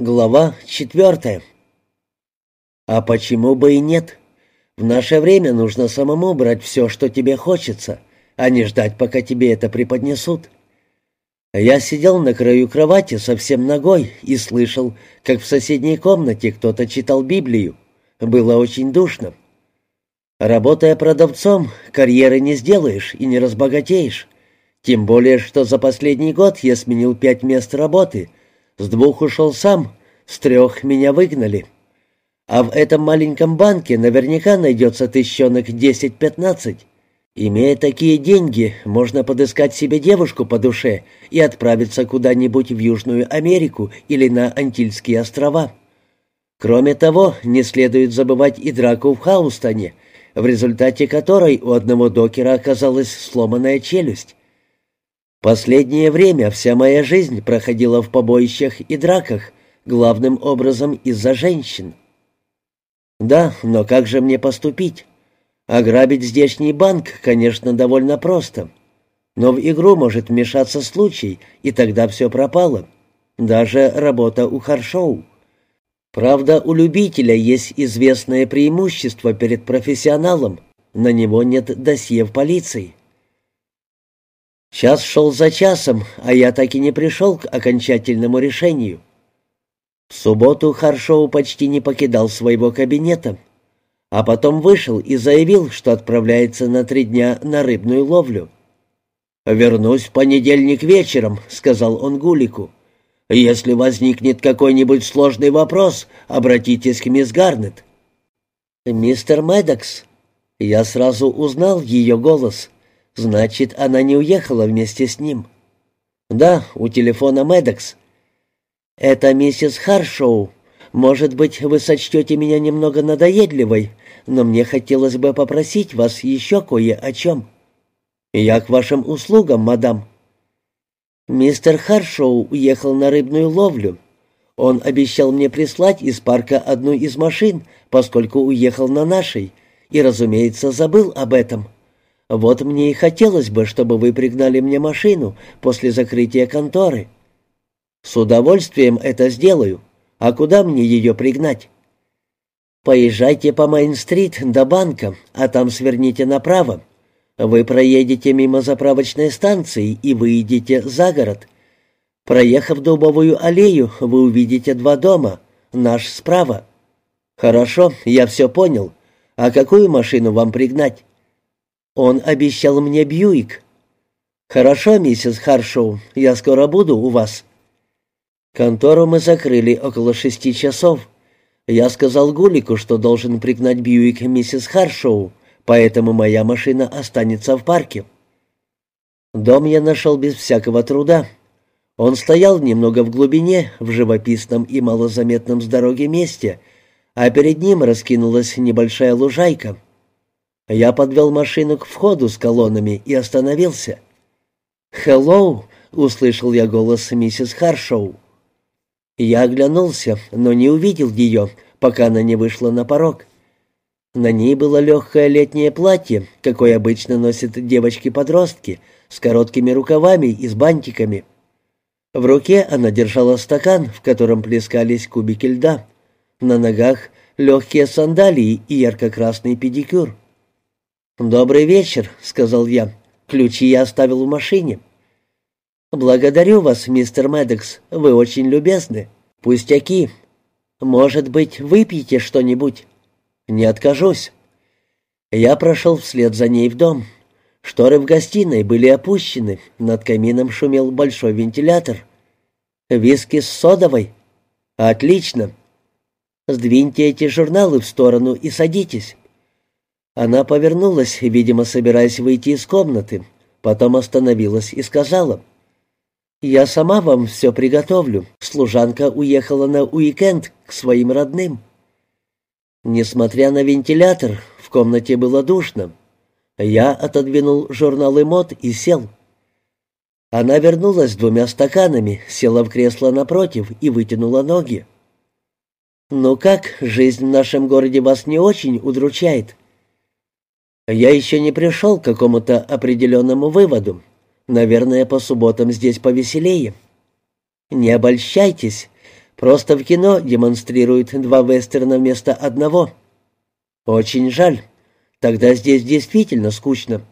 Глава четвертая. А почему бы и нет? В наше время нужно самому брать все, что тебе хочется, а не ждать, пока тебе это преподнесут. Я сидел на краю кровати совсем ногой и слышал, как в соседней комнате кто-то читал Библию. Было очень душно. Работая продавцом, карьеры не сделаешь и не разбогатеешь. Тем более, что за последний год я сменил пять мест работы — с двух ушел сам, с трех меня выгнали. А в этом маленьком банке наверняка найдется тысячонок 10-15. Имея такие деньги, можно подыскать себе девушку по душе и отправиться куда-нибудь в Южную Америку или на Антильские острова. Кроме того, не следует забывать и драку в Хаустоне, в результате которой у одного докера оказалась сломанная челюсть. Последнее время вся моя жизнь проходила в побоищах и драках, главным образом из-за женщин. Да, но как же мне поступить? Ограбить здешний банк, конечно, довольно просто. Но в игру может вмешаться случай, и тогда все пропало. Даже работа у Харшоу. Правда, у любителя есть известное преимущество перед профессионалом. На него нет досье в полиции. Час шел за часом, а я так и не пришел к окончательному решению. В субботу Харшоу почти не покидал своего кабинета, а потом вышел и заявил, что отправляется на три дня на рыбную ловлю. «Вернусь в понедельник вечером», — сказал он Гулику. «Если возникнет какой-нибудь сложный вопрос, обратитесь к мисс Гарнет». «Мистер Мэддокс». Я сразу узнал ее голос — Значит, она не уехала вместе с ним. Да, у телефона Медекс. Это миссис Харшоу. Может быть, вы сочтете меня немного надоедливой, но мне хотелось бы попросить вас еще кое о чем. Я к вашим услугам, мадам. Мистер Харшоу уехал на рыбную ловлю. Он обещал мне прислать из парка одну из машин, поскольку уехал на нашей, и, разумеется, забыл об этом. Вот мне и хотелось бы, чтобы вы пригнали мне машину после закрытия конторы. С удовольствием это сделаю. А куда мне ее пригнать? Поезжайте по Мейн-стрит до банка, а там сверните направо. Вы проедете мимо заправочной станции и выйдете за город. Проехав дубовую аллею, вы увидите два дома. Наш справа. Хорошо, я все понял. А какую машину вам пригнать? Он обещал мне Бьюик. Хорошо, миссис Харшоу, я скоро буду у вас. Контору мы закрыли около шести часов. Я сказал Гулику, что должен пригнать Бьюик миссис Харшоу, поэтому моя машина останется в парке. Дом я нашел без всякого труда. Он стоял немного в глубине, в живописном и малозаметном с дороги месте, а перед ним раскинулась небольшая лужайка — я подвел машину к входу с колоннами и остановился. «Хеллоу!» — услышал я голос миссис Харшоу. Я оглянулся, но не увидел ее, пока она не вышла на порог. На ней было легкое летнее платье, какое обычно носят девочки-подростки, с короткими рукавами и с бантиками. В руке она держала стакан, в котором плескались кубики льда. На ногах легкие сандалии и ярко-красный педикюр. «Добрый вечер», — сказал я. «Ключи я оставил в машине». «Благодарю вас, мистер Мэддокс. Вы очень любезны. Пустяки. Может быть, выпьете что-нибудь?» «Не откажусь». Я прошел вслед за ней в дом. Шторы в гостиной были опущены, над камином шумел большой вентилятор. «Виски с содовой?» «Отлично. Сдвиньте эти журналы в сторону и садитесь». Она повернулась, видимо, собираясь выйти из комнаты, потом остановилась и сказала, «Я сама вам все приготовлю. Служанка уехала на уикенд к своим родным». Несмотря на вентилятор, в комнате было душно. Я отодвинул журналы мод и сел. Она вернулась с двумя стаканами, села в кресло напротив и вытянула ноги. «Ну как, жизнь в нашем городе вас не очень удручает?» Я еще не пришел к какому-то определенному выводу. Наверное, по субботам здесь повеселее. Не обольщайтесь. Просто в кино демонстрируют два вестерна вместо одного. Очень жаль. Тогда здесь действительно скучно.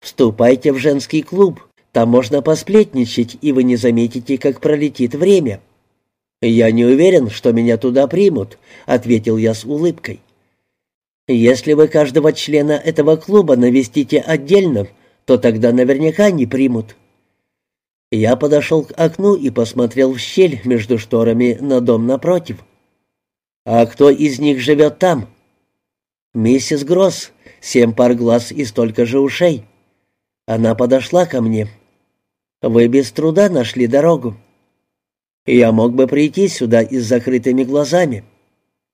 Вступайте в женский клуб. Там можно посплетничать, и вы не заметите, как пролетит время. Я не уверен, что меня туда примут, ответил я с улыбкой. Если вы каждого члена этого клуба навестите отдельно, то тогда наверняка не примут. Я подошел к окну и посмотрел в щель между шторами на дом напротив. «А кто из них живет там?» «Миссис Гросс, семь пар глаз и столько же ушей». Она подошла ко мне. «Вы без труда нашли дорогу. Я мог бы прийти сюда и с закрытыми глазами».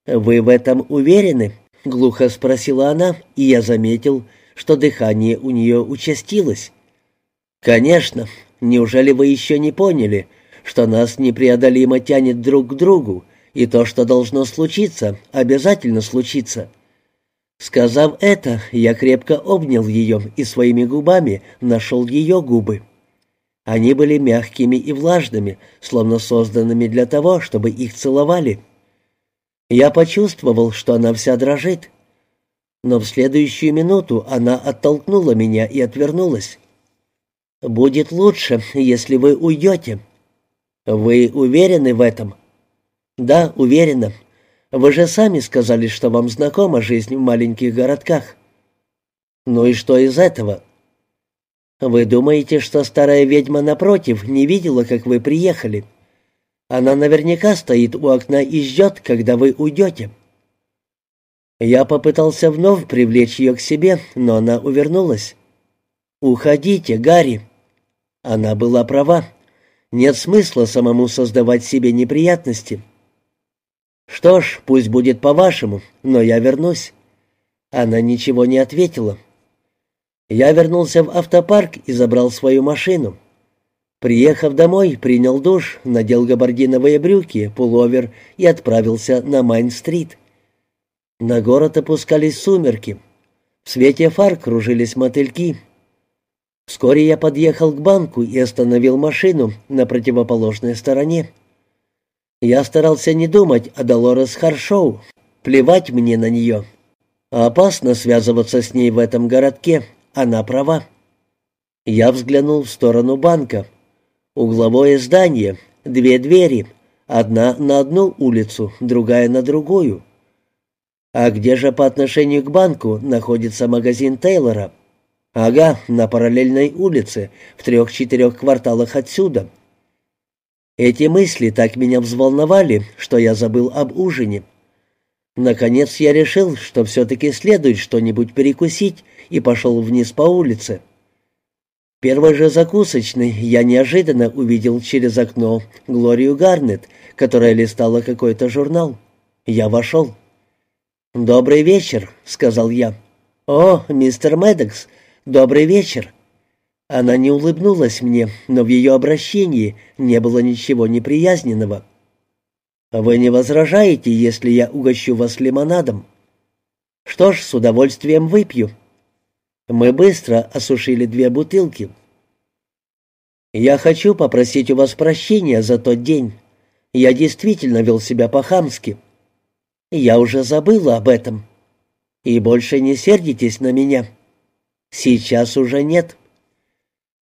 «Вы в этом уверены?» — глухо спросила она, и я заметил, что дыхание у нее участилось. «Конечно. Неужели вы еще не поняли, что нас непреодолимо тянет друг к другу, и то, что должно случиться, обязательно случится?» Сказав это, я крепко обнял ее и своими губами нашел ее губы. Они были мягкими и влажными, словно созданными для того, чтобы их целовали. Я почувствовал, что она вся дрожит. Но в следующую минуту она оттолкнула меня и отвернулась. «Будет лучше, если вы уйдете». «Вы уверены в этом?» «Да, уверена. Вы же сами сказали, что вам знакома жизнь в маленьких городках». «Ну и что из этого?» «Вы думаете, что старая ведьма напротив не видела, как вы приехали?» Она наверняка стоит у окна и ждет, когда вы уйдете». Я попытался вновь привлечь ее к себе, но она увернулась. «Уходите, Гарри». Она была права. Нет смысла самому создавать себе неприятности. «Что ж, пусть будет по-вашему, но я вернусь». Она ничего не ответила. Я вернулся в автопарк и забрал свою машину. Приехав домой, принял душ, надел габардиновые брюки, пуловер и отправился на Майн-стрит. На город опускались сумерки. В свете фар кружились мотыльки. Вскоре я подъехал к банку и остановил машину на противоположной стороне. Я старался не думать о Долорес Харшоу, плевать мне на нее. Опасно связываться с ней в этом городке, она права. Я взглянул в сторону банка — Угловое здание, две двери, одна на одну улицу, другая на другую. А где же по отношению к банку находится магазин Тейлора? Ага, на параллельной улице, в трех-четырех кварталах отсюда. Эти мысли так меня взволновали, что я забыл об ужине. Наконец я решил, что все-таки следует что-нибудь перекусить, и пошел вниз по улице первой же закусочной я неожиданно увидел через окно Глорию Гарнет, которая листала какой-то журнал. Я вошел. «Добрый вечер», — сказал я. «О, мистер Медекс, добрый вечер». Она не улыбнулась мне, но в ее обращении не было ничего неприязненного. «Вы не возражаете, если я угощу вас лимонадом?» «Что ж, с удовольствием выпью». Мы быстро осушили две бутылки. «Я хочу попросить у вас прощения за тот день. Я действительно вел себя по-хамски. Я уже забыла об этом. И больше не сердитесь на меня. Сейчас уже нет».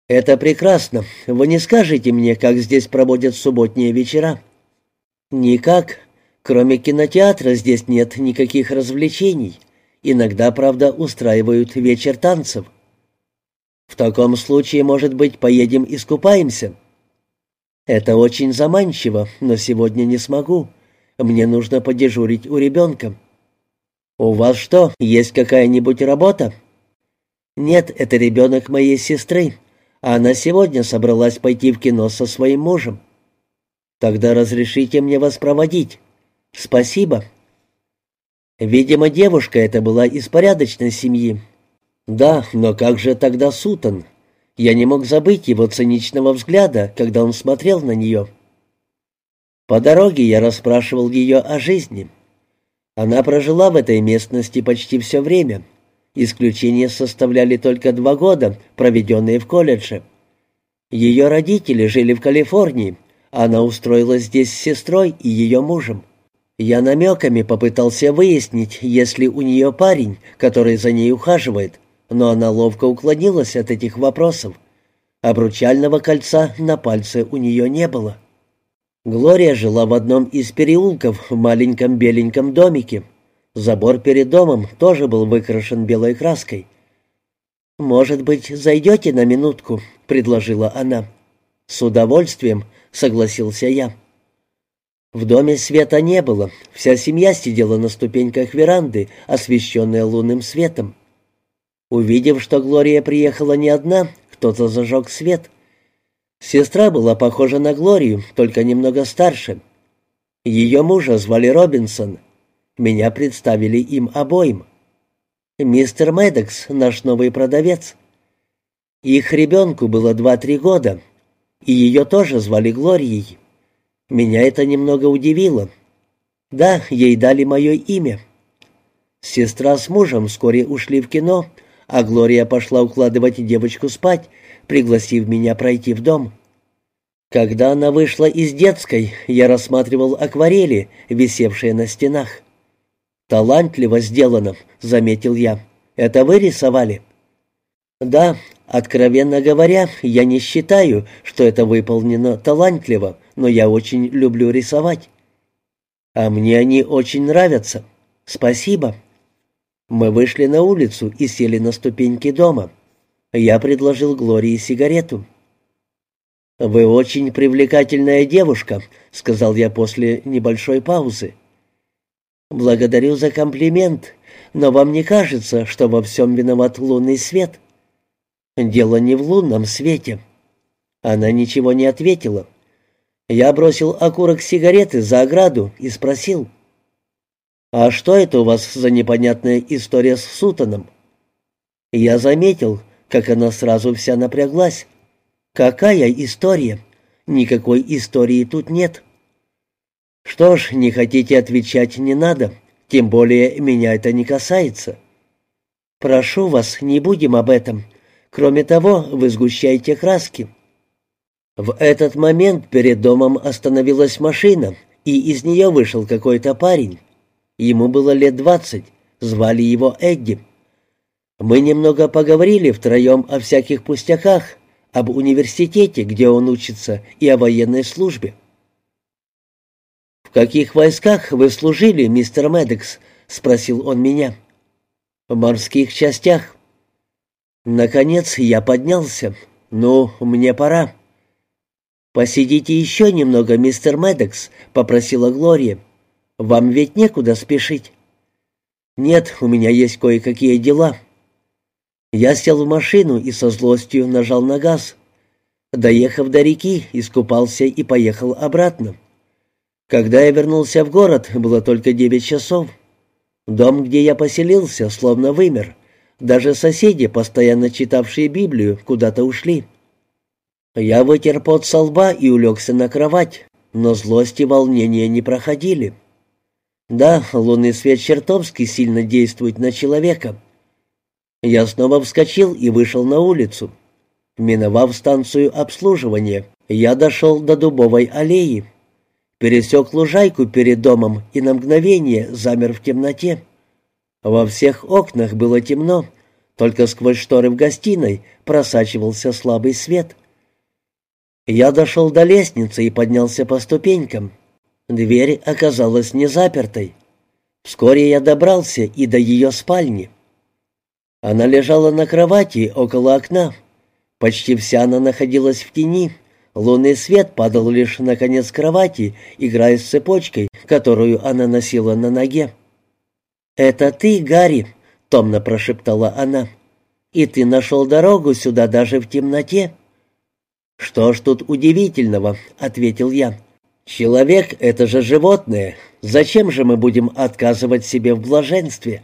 «Это прекрасно. Вы не скажете мне, как здесь проводят субботние вечера?» «Никак. Кроме кинотеатра здесь нет никаких развлечений. Иногда, правда, устраивают вечер танцев. В таком случае, может быть, поедем искупаемся? Это очень заманчиво, но сегодня не смогу. Мне нужно подежурить у ребенка. У вас что, есть какая-нибудь работа? Нет, это ребенок моей сестры. Она сегодня собралась пойти в кино со своим мужем. Тогда разрешите мне вас проводить. Спасибо. Видимо, девушка эта была из порядочной семьи. Да, но как же тогда Сутон? Я не мог забыть его циничного взгляда, когда он смотрел на нее. По дороге я расспрашивал ее о жизни. Она прожила в этой местности почти все время. Исключение составляли только два года, проведенные в колледже. Ее родители жили в Калифорнии, Она устроилась здесь с сестрой и ее мужем. Я намеками попытался выяснить, есть ли у нее парень, который за ней ухаживает, но она ловко уклонилась от этих вопросов. Обручального кольца на пальце у нее не было. Глория жила в одном из переулков в маленьком беленьком домике. Забор перед домом тоже был выкрашен белой краской. «Может быть, зайдете на минутку?» — предложила она. «С удовольствием», — согласился я. В доме света не было, вся семья сидела на ступеньках веранды, освещенная лунным светом. Увидев, что Глория приехала не одна, кто-то зажег свет. Сестра была похожа на Глорию, только немного старше. Ее мужа звали Робинсон. Меня представили им обоим. Мистер Мэддокс, наш новый продавец. Их ребенку было два-три года, и ее тоже звали Глорией. Меня это немного удивило. Да, ей дали мое имя. Сестра с мужем вскоре ушли в кино, а Глория пошла укладывать девочку спать, пригласив меня пройти в дом. Когда она вышла из детской, я рассматривал акварели, висевшие на стенах. «Талантливо сделано», — заметил я. «Это вы рисовали?» «Да, откровенно говоря, я не считаю, что это выполнено талантливо, но я очень люблю рисовать». «А мне они очень нравятся. Спасибо». Мы вышли на улицу и сели на ступеньки дома. Я предложил Глории сигарету. «Вы очень привлекательная девушка», — сказал я после небольшой паузы. «Благодарю за комплимент, но вам не кажется, что во всем виноват лунный свет?» «Дело не в лунном свете». Она ничего не ответила. Я бросил окурок сигареты за ограду и спросил. «А что это у вас за непонятная история с Сутаном?» Я заметил, как она сразу вся напряглась. «Какая история? Никакой истории тут нет». «Что ж, не хотите отвечать, не надо. Тем более меня это не касается». «Прошу вас, не будем об этом. Кроме того, вы сгущаете краски». В этот момент перед домом остановилась машина, и из нее вышел какой-то парень. Ему было лет двадцать, звали его Эдди. Мы немного поговорили втроем о всяких пустяках, об университете, где он учится, и о военной службе. «В каких войсках вы служили, мистер Медекс?» — спросил он меня. «В морских частях». Наконец я поднялся. «Ну, мне пора». «Посидите еще немного, мистер Медекс», — попросила Глория. «Вам ведь некуда спешить». «Нет, у меня есть кое-какие дела». Я сел в машину и со злостью нажал на газ. Доехав до реки, искупался и поехал обратно. Когда я вернулся в город, было только девять часов. Дом, где я поселился, словно вымер. Даже соседи, постоянно читавшие Библию, куда-то ушли. Я вытер пот со лба и улегся на кровать, но злость и волнение не проходили. Да, лунный свет чертовски сильно действует на человека. Я снова вскочил и вышел на улицу. Миновав станцию обслуживания, я дошел до Дубовой аллеи пересек лужайку перед домом и на мгновение замер в темноте. Во всех окнах было темно, только сквозь шторы в гостиной просачивался слабый свет. Я дошел до лестницы и поднялся по ступенькам. Дверь оказалась не запертой. Вскоре я добрался и до ее спальни. Она лежала на кровати около окна. Почти вся она находилась в тени, Лунный свет падал лишь на конец кровати, играя с цепочкой, которую она носила на ноге. «Это ты, Гарри?» — томно прошептала она. «И ты нашел дорогу сюда даже в темноте?» «Что ж тут удивительного?» — ответил я. «Человек — это же животное. Зачем же мы будем отказывать себе в блаженстве?»